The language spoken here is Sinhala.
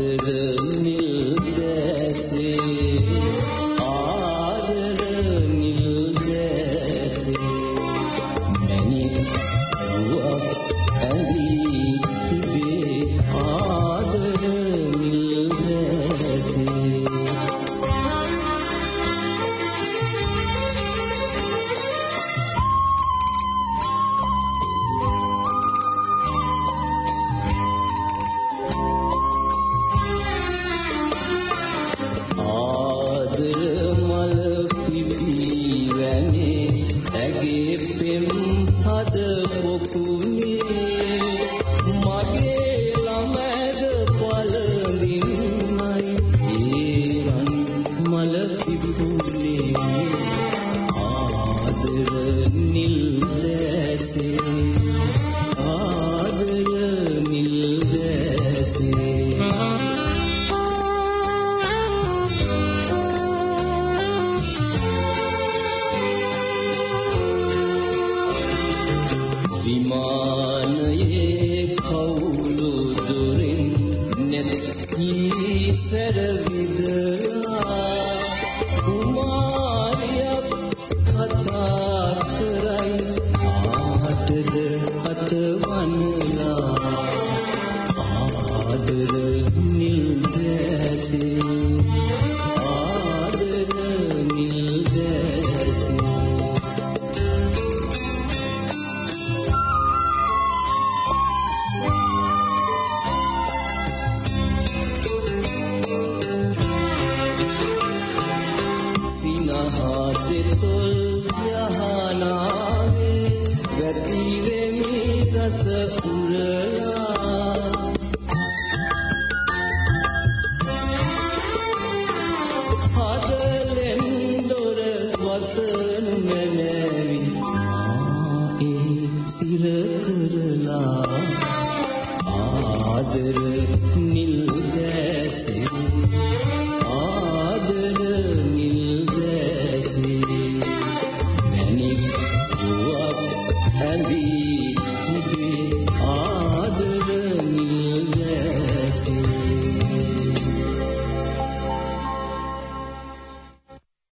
Hare කරලා ආදර නිල් දැසේ ආදර නිල් දැසේ මැනි දුවක් හැදී